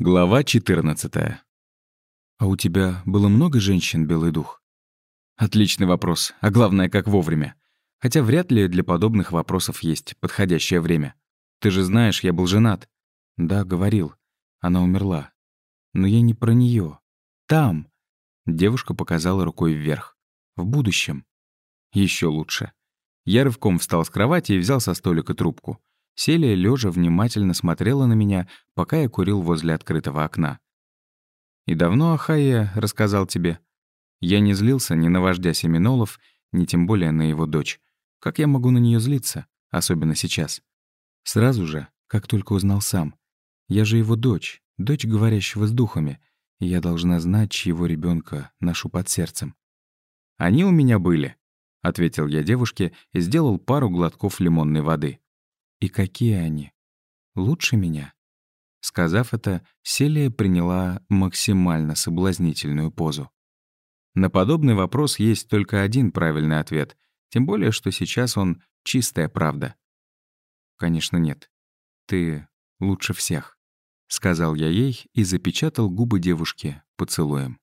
Глава 14. «А у тебя было много женщин, Белый дух?» Отличный вопрос, а главное, как вовремя. Хотя вряд ли для подобных вопросов есть подходящее время. Ты же знаешь, я был женат. Да, говорил. Она умерла. Но я не про нее. Там. Девушка показала рукой вверх. В будущем. Еще лучше. Я рывком встал с кровати и взял со столика трубку. Селия, лежа внимательно смотрела на меня, пока я курил возле открытого окна. «И давно Ахайя рассказал тебе?» Я не злился ни на вождя Семенолов, ни тем более на его дочь. Как я могу на нее злиться, особенно сейчас? Сразу же, как только узнал сам. Я же его дочь, дочь говорящего с духами, и я должна знать, чьего ребенка ношу под сердцем. «Они у меня были», — ответил я девушке и сделал пару глотков лимонной воды. И какие они? Лучше меня? Сказав это, Селия приняла максимально соблазнительную позу. На подобный вопрос есть только один правильный ответ, тем более, что сейчас он чистая правда. Конечно, нет. Ты лучше всех, сказал я ей и запечатал губы девушки поцелуем.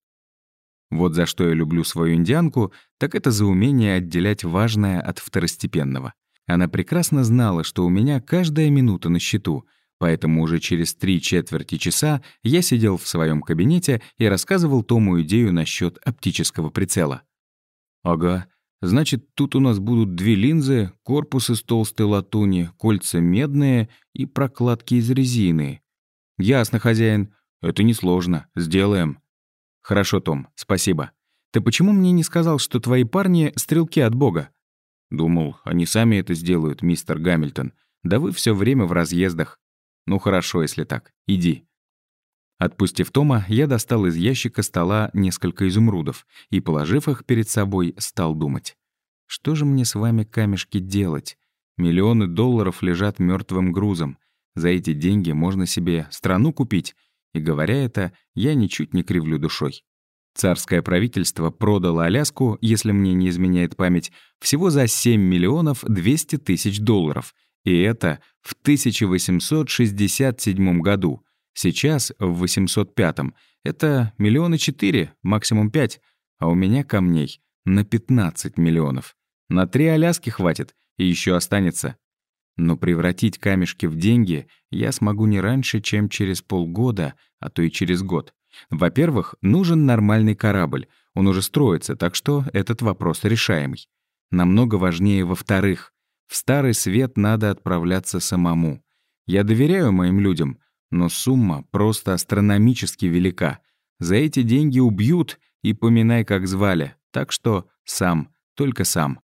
Вот за что я люблю свою индианку, так это за умение отделять важное от второстепенного. Она прекрасно знала, что у меня каждая минута на счету, поэтому уже через три четверти часа я сидел в своем кабинете и рассказывал Тому идею насчет оптического прицела. «Ага, значит, тут у нас будут две линзы, корпус из толстой латуни, кольца медные и прокладки из резины». «Ясно, хозяин. Это несложно. Сделаем». «Хорошо, Том, спасибо. Ты почему мне не сказал, что твои парни — стрелки от Бога?» Думал, они сами это сделают, мистер Гамильтон. Да вы все время в разъездах. Ну хорошо, если так. Иди. Отпустив Тома, я достал из ящика стола несколько изумрудов и, положив их перед собой, стал думать. Что же мне с вами, камешки, делать? Миллионы долларов лежат мертвым грузом. За эти деньги можно себе страну купить. И говоря это, я ничуть не кривлю душой. Царское правительство продало Аляску, если мне не изменяет память, всего за 7 миллионов 200 тысяч долларов. И это в 1867 году. Сейчас, в 805-м, это миллионы четыре, максимум пять, а у меня камней на 15 миллионов. На три Аляски хватит, и еще останется. Но превратить камешки в деньги я смогу не раньше, чем через полгода, а то и через год. Во-первых, нужен нормальный корабль. Он уже строится, так что этот вопрос решаемый. Намного важнее во-вторых. В Старый Свет надо отправляться самому. Я доверяю моим людям, но сумма просто астрономически велика. За эти деньги убьют, и поминай, как звали. Так что сам, только сам.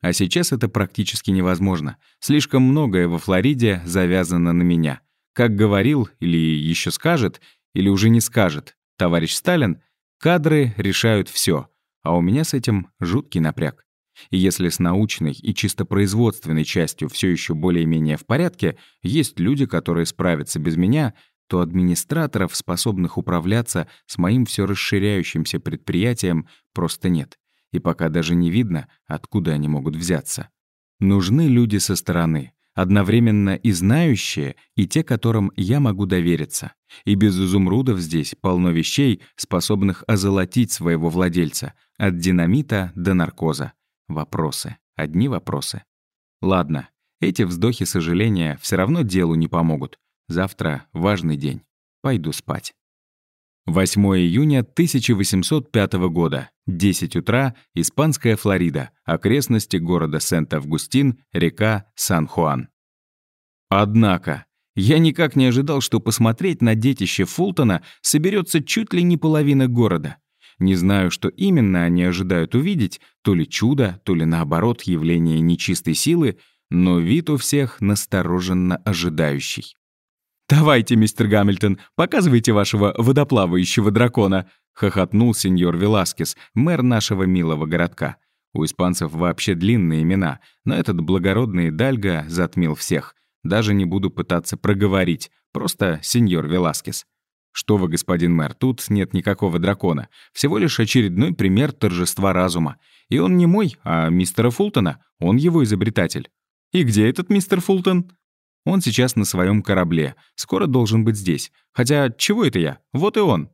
А сейчас это практически невозможно. Слишком многое во Флориде завязано на меня. Как говорил или еще скажет, или уже не скажет, товарищ Сталин, кадры решают все, а у меня с этим жуткий напряг. И если с научной и чисто производственной частью все еще более-менее в порядке, есть люди, которые справятся без меня, то администраторов, способных управляться с моим все расширяющимся предприятием, просто нет. И пока даже не видно, откуда они могут взяться. Нужны люди со стороны, одновременно и знающие, и те, которым я могу довериться. И без изумрудов здесь полно вещей, способных озолотить своего владельца, от динамита до наркоза. Вопросы. Одни вопросы. Ладно, эти вздохи сожаления все равно делу не помогут. Завтра важный день. Пойду спать. 8 июня 1805 года, 10 утра, Испанская Флорида, окрестности города Сент-Августин, река Сан-Хуан. Однако, я никак не ожидал, что посмотреть на детище Фултона соберется чуть ли не половина города. Не знаю, что именно они ожидают увидеть, то ли чудо, то ли наоборот явление нечистой силы, но вид у всех настороженно ожидающий. «Давайте, мистер Гамильтон, показывайте вашего водоплавающего дракона», — хохотнул сеньор Веласкес, мэр нашего милого городка. У испанцев вообще длинные имена, но этот благородный Дальго затмил всех. Даже не буду пытаться проговорить, просто сеньор Веласкес. Что вы, господин мэр, тут нет никакого дракона. Всего лишь очередной пример торжества разума. И он не мой, а мистера Фултона. Он его изобретатель. И где этот мистер Фултон? Он сейчас на своем корабле. Скоро должен быть здесь. Хотя, чего это я? Вот и он.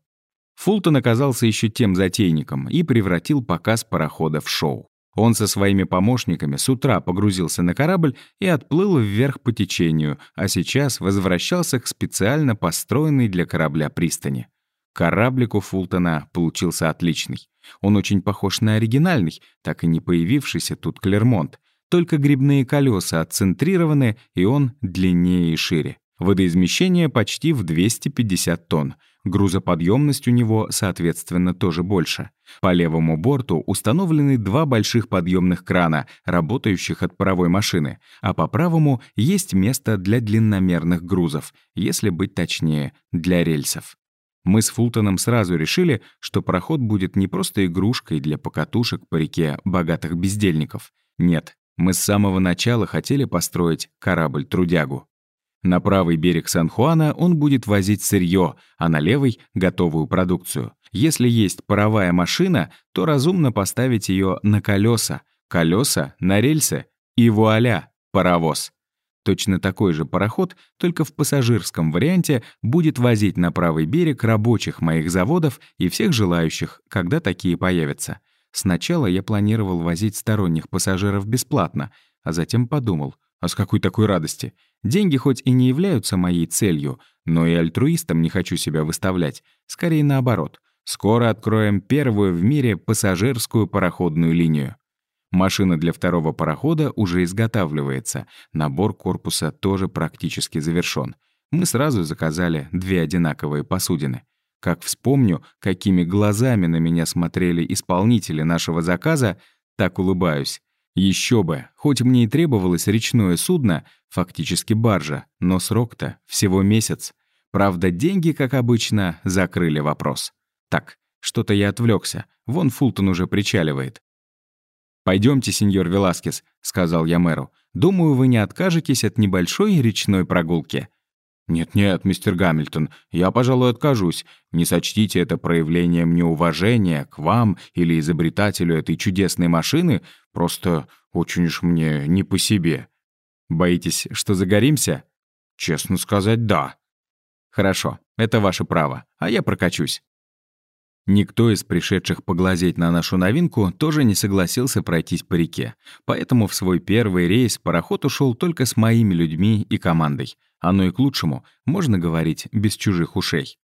Фултон оказался еще тем затейником и превратил показ парохода в шоу. Он со своими помощниками с утра погрузился на корабль и отплыл вверх по течению, а сейчас возвращался к специально построенной для корабля пристани. Кораблик у Фултона получился отличный. Он очень похож на оригинальный, так и не появившийся тут Клермонт. Только грибные колеса отцентрированы, и он длиннее и шире. Водоизмещение почти в 250 тонн. Грузоподъемность у него, соответственно, тоже больше. По левому борту установлены два больших подъемных крана, работающих от паровой машины, а по правому есть место для длинномерных грузов, если быть точнее, для рельсов. Мы с Фултоном сразу решили, что проход будет не просто игрушкой для покатушек по реке богатых бездельников. Нет, мы с самого начала хотели построить корабль-трудягу. На правый берег Сан-Хуана он будет возить сырье, а на левый — готовую продукцию. Если есть паровая машина, то разумно поставить ее на колеса, колеса на рельсы, и вуаля, паровоз. Точно такой же пароход, только в пассажирском варианте, будет возить на правый берег рабочих моих заводов и всех желающих, когда такие появятся. Сначала я планировал возить сторонних пассажиров бесплатно, а затем подумал, а с какой такой радости? Деньги хоть и не являются моей целью, но и альтруистом не хочу себя выставлять. Скорее наоборот. Скоро откроем первую в мире пассажирскую пароходную линию. Машина для второго парохода уже изготавливается. Набор корпуса тоже практически завершён. Мы сразу заказали две одинаковые посудины. Как вспомню, какими глазами на меня смотрели исполнители нашего заказа, так улыбаюсь. Еще бы, хоть мне и требовалось речное судно, фактически баржа, но срок-то всего месяц. Правда, деньги, как обычно, закрыли вопрос. Так, что-то я отвлекся. Вон Фултон уже причаливает. Пойдемте, сеньор Веласкес», — сказал я мэру. «Думаю, вы не откажетесь от небольшой речной прогулки». «Нет-нет, мистер Гамильтон, я, пожалуй, откажусь. Не сочтите это проявлением неуважения к вам или изобретателю этой чудесной машины, просто очень уж мне не по себе». «Боитесь, что загоримся?» «Честно сказать, да». «Хорошо, это ваше право, а я прокачусь». Никто из пришедших поглазеть на нашу новинку тоже не согласился пройтись по реке. Поэтому в свой первый рейс пароход ушел только с моими людьми и командой. Оно и к лучшему, можно говорить, без чужих ушей.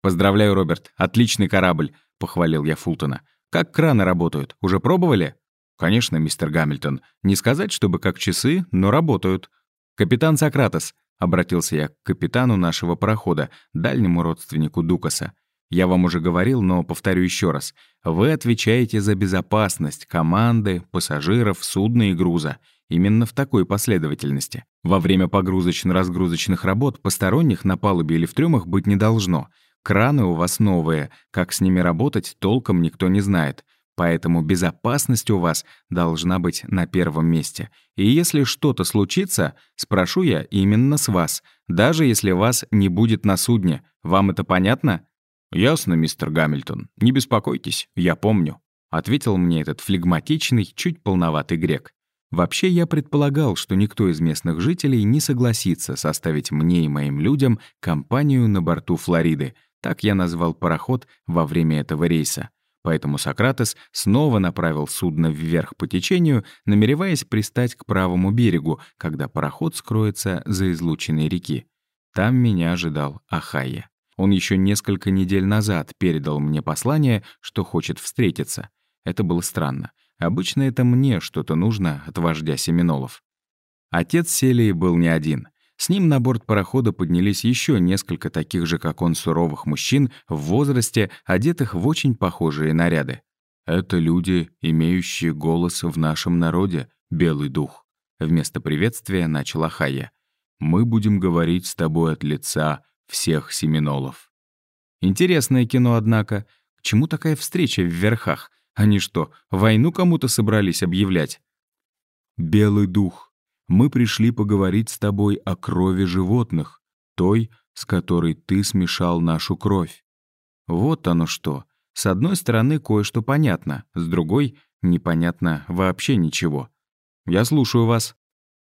«Поздравляю, Роберт, отличный корабль», — похвалил я Фултона. «Как краны работают? Уже пробовали?» «Конечно, мистер Гамильтон. Не сказать, чтобы как часы, но работают». «Капитан Сократос», — обратился я к капитану нашего парохода, дальнему родственнику Дукаса. Я вам уже говорил, но повторю еще раз. Вы отвечаете за безопасность команды, пассажиров, судна и груза. Именно в такой последовательности. Во время погрузочно-разгрузочных работ посторонних на палубе или в трюмах быть не должно. Краны у вас новые, как с ними работать, толком никто не знает. Поэтому безопасность у вас должна быть на первом месте. И если что-то случится, спрошу я именно с вас, даже если вас не будет на судне. Вам это понятно? «Ясно, мистер Гамильтон. Не беспокойтесь, я помню», — ответил мне этот флегматичный, чуть полноватый грек. Вообще, я предполагал, что никто из местных жителей не согласится составить мне и моим людям компанию на борту Флориды. Так я назвал пароход во время этого рейса. Поэтому Сократес снова направил судно вверх по течению, намереваясь пристать к правому берегу, когда пароход скроется за излученной реки. Там меня ожидал Ахайя. Он еще несколько недель назад передал мне послание, что хочет встретиться. Это было странно. Обычно это мне что-то нужно от вождя Семенолов. Отец Селии был не один. С ним на борт парохода поднялись еще несколько таких же, как он, суровых мужчин в возрасте, одетых в очень похожие наряды. «Это люди, имеющие голос в нашем народе, Белый Дух», — вместо приветствия начал Ахая. «Мы будем говорить с тобой от лица всех семинолов. Интересное кино, однако. К чему такая встреча в верхах? Они что, войну кому-то собрались объявлять? «Белый дух, мы пришли поговорить с тобой о крови животных, той, с которой ты смешал нашу кровь». Вот оно что. С одной стороны, кое-что понятно, с другой — непонятно вообще ничего. Я слушаю вас.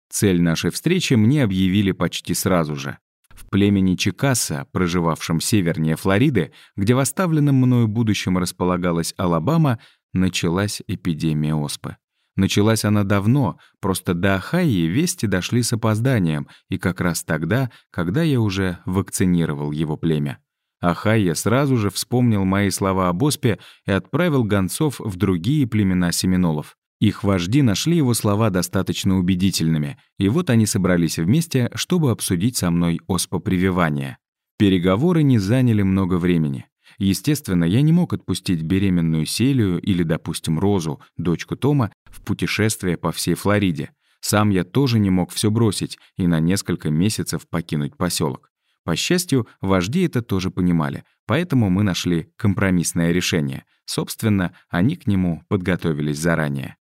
Цель нашей встречи мне объявили почти сразу же. В племени Чикаса, проживавшем севернее Флориды, где в оставленном мною будущем располагалась Алабама, началась эпидемия оспы. Началась она давно, просто до Ахайи вести дошли с опозданием, и как раз тогда, когда я уже вакцинировал его племя. Ахайя сразу же вспомнил мои слова об оспе и отправил гонцов в другие племена семинолов. Их вожди нашли его слова достаточно убедительными, и вот они собрались вместе, чтобы обсудить со мной оспопрививание. Переговоры не заняли много времени. Естественно, я не мог отпустить беременную Селию или, допустим, Розу, дочку Тома, в путешествие по всей Флориде. Сам я тоже не мог все бросить и на несколько месяцев покинуть поселок. По счастью, вожди это тоже понимали, поэтому мы нашли компромиссное решение. Собственно, они к нему подготовились заранее.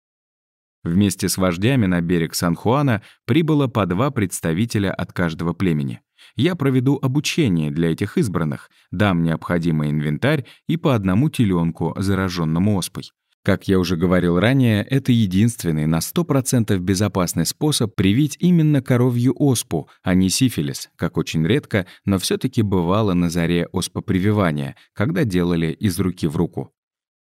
Вместе с вождями на берег Сан-Хуана прибыло по два представителя от каждого племени. Я проведу обучение для этих избранных, дам необходимый инвентарь и по одному теленку, зараженному оспой. Как я уже говорил ранее, это единственный на 100% безопасный способ привить именно коровью оспу, а не сифилис, как очень редко, но все таки бывало на заре оспопрививания, когда делали из руки в руку.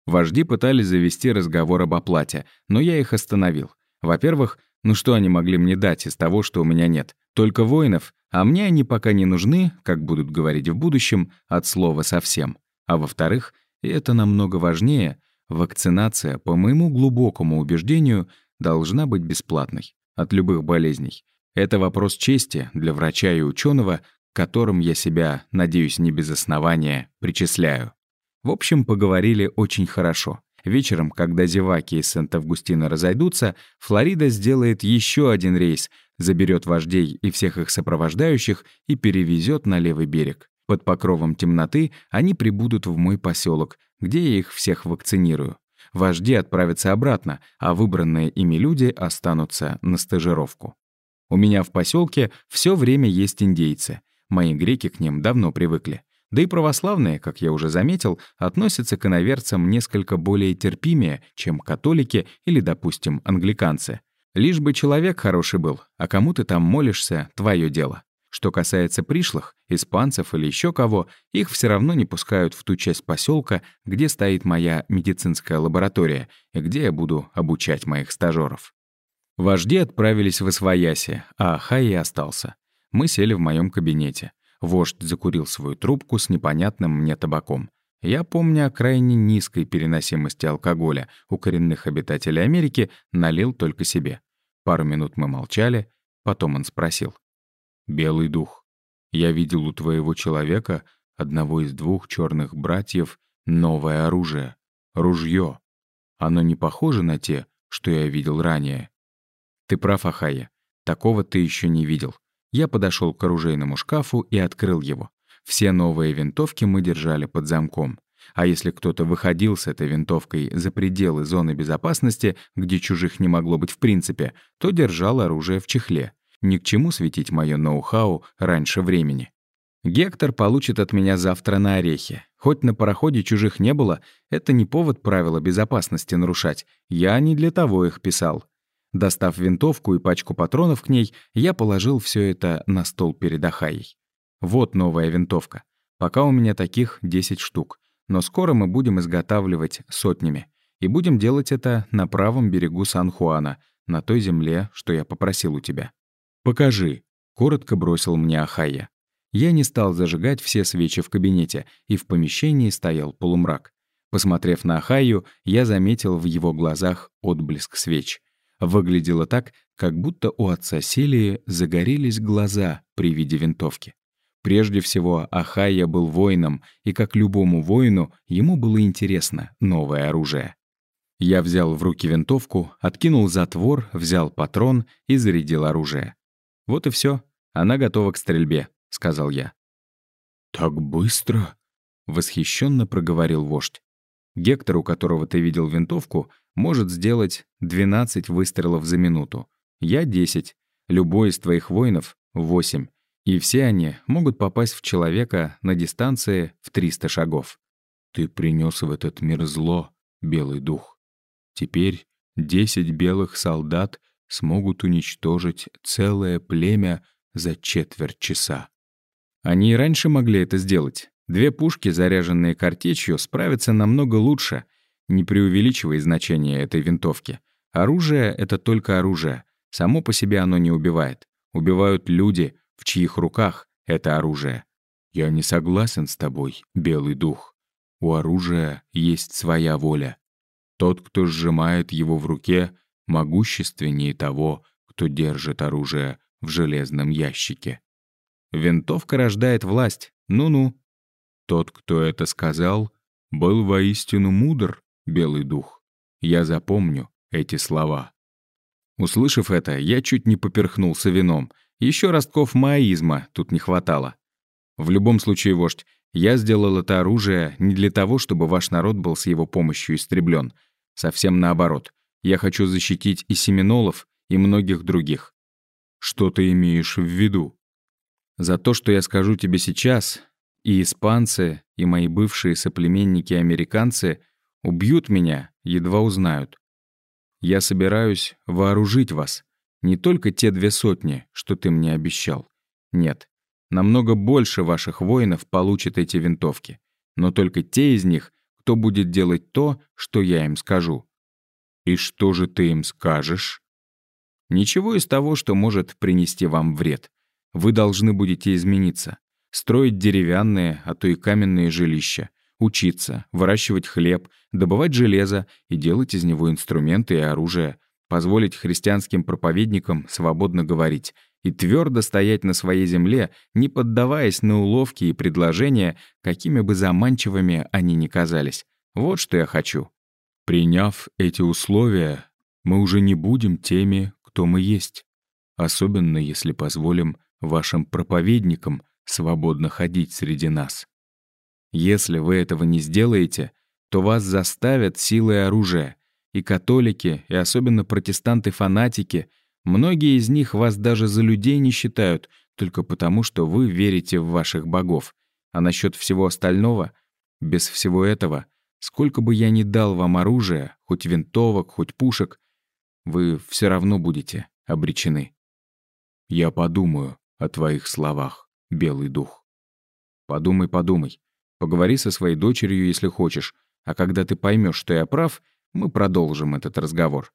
Вожди пытались завести разговор об оплате, но я их остановил. Во-первых, ну что они могли мне дать из того, что у меня нет? Только воинов, а мне они пока не нужны, как будут говорить в будущем, от слова совсем. А во-вторых, и это намного важнее, вакцинация, по моему глубокому убеждению, должна быть бесплатной от любых болезней. Это вопрос чести для врача и ученого, которым я себя, надеюсь, не без основания, причисляю. В общем, поговорили очень хорошо. Вечером, когда зеваки из Сент-Августина разойдутся, Флорида сделает еще один рейс, заберет вождей и всех их сопровождающих и перевезет на левый берег. Под покровом темноты они прибудут в мой поселок, где я их всех вакцинирую. Вожди отправятся обратно, а выбранные ими люди останутся на стажировку. У меня в поселке все время есть индейцы. Мои греки к ним давно привыкли. Да и православные, как я уже заметил, относятся к иноверцам несколько более терпимее, чем католики или, допустим, англиканцы. Лишь бы человек хороший был, а кому ты там молишься — твое дело. Что касается пришлых, испанцев или еще кого, их все равно не пускают в ту часть поселка, где стоит моя медицинская лаборатория и где я буду обучать моих стажеров. Вожди отправились в Освояси, а Хай остался. Мы сели в моем кабинете. Вождь закурил свою трубку с непонятным мне табаком. Я, помню о крайне низкой переносимости алкоголя у коренных обитателей Америки, налил только себе. Пару минут мы молчали, потом он спросил. «Белый дух, я видел у твоего человека, одного из двух черных братьев, новое оружие. Ружье. Оно не похоже на те, что я видел ранее?» «Ты прав, Ахая. Такого ты еще не видел. Я подошел к оружейному шкафу и открыл его. Все новые винтовки мы держали под замком. А если кто-то выходил с этой винтовкой за пределы зоны безопасности, где чужих не могло быть в принципе, то держал оружие в чехле. Ни к чему светить моё ноу-хау раньше времени. Гектор получит от меня завтра на орехи. Хоть на пароходе чужих не было, это не повод правила безопасности нарушать. Я не для того их писал. Достав винтовку и пачку патронов к ней, я положил все это на стол перед Ахаей. Вот новая винтовка. Пока у меня таких 10 штук. Но скоро мы будем изготавливать сотнями. И будем делать это на правом берегу Сан-Хуана, на той земле, что я попросил у тебя. «Покажи», — коротко бросил мне Ахайя. Я не стал зажигать все свечи в кабинете, и в помещении стоял полумрак. Посмотрев на Ахайю, я заметил в его глазах отблеск свеч. Выглядело так, как будто у отца Селии загорелись глаза при виде винтовки. Прежде всего, Ахайя был воином, и как любому воину, ему было интересно новое оружие. Я взял в руки винтовку, откинул затвор, взял патрон и зарядил оружие. «Вот и все. Она готова к стрельбе», — сказал я. «Так быстро?» — восхищенно проговорил вождь. Гектор, у которого ты видел винтовку, может сделать 12 выстрелов за минуту. Я — 10. Любой из твоих воинов — 8. И все они могут попасть в человека на дистанции в 300 шагов. Ты принес в этот мир зло, белый дух. Теперь 10 белых солдат смогут уничтожить целое племя за четверть часа. Они и раньше могли это сделать. Две пушки, заряженные картечью, справятся намного лучше, не преувеличивая значение этой винтовки. Оружие — это только оружие. Само по себе оно не убивает. Убивают люди, в чьих руках это оружие. Я не согласен с тобой, белый дух. У оружия есть своя воля. Тот, кто сжимает его в руке, могущественнее того, кто держит оружие в железном ящике. Винтовка рождает власть. Ну-ну. Тот, кто это сказал, был воистину мудр, белый дух. Я запомню эти слова. Услышав это, я чуть не поперхнулся вином. Еще ростков маоизма тут не хватало. В любом случае, вождь, я сделал это оружие не для того, чтобы ваш народ был с его помощью истреблен. Совсем наоборот. Я хочу защитить и семинолов, и многих других. Что ты имеешь в виду? За то, что я скажу тебе сейчас, и испанцы, и мои бывшие соплеменники-американцы убьют меня, едва узнают. Я собираюсь вооружить вас. Не только те две сотни, что ты мне обещал. Нет, намного больше ваших воинов получат эти винтовки. Но только те из них, кто будет делать то, что я им скажу. И что же ты им скажешь? Ничего из того, что может принести вам вред. Вы должны будете измениться. Строить деревянные, а то и каменные жилища. Учиться, выращивать хлеб, добывать железо и делать из него инструменты и оружие. Позволить христианским проповедникам свободно говорить и твердо стоять на своей земле, не поддаваясь на уловки и предложения, какими бы заманчивыми они ни казались. Вот что я хочу. Приняв эти условия, мы уже не будем теми, кто мы есть. Особенно если позволим вашим проповедникам свободно ходить среди нас. Если вы этого не сделаете, то вас заставят силой оружия. И католики, и особенно протестанты-фанатики, многие из них вас даже за людей не считают, только потому, что вы верите в ваших богов. А насчет всего остального, без всего этого, сколько бы я ни дал вам оружия, хоть винтовок, хоть пушек, вы все равно будете обречены. Я подумаю о твоих словах, белый дух. Подумай, подумай. Поговори со своей дочерью, если хочешь, а когда ты поймешь, что я прав, мы продолжим этот разговор.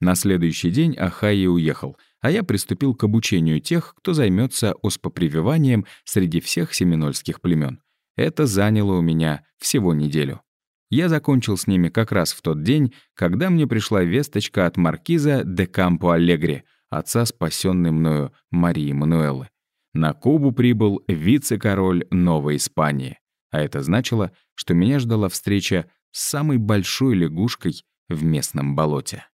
На следующий день Ахайи уехал, а я приступил к обучению тех, кто займется оспопрививанием среди всех семинольских племен. Это заняло у меня всего неделю. Я закончил с ними как раз в тот день, когда мне пришла весточка от маркиза де Кампо Аллегри, отца спасенной мною Марии Мануэллы. На Кубу прибыл вице-король Новой Испании. А это значило, что меня ждала встреча с самой большой лягушкой в местном болоте.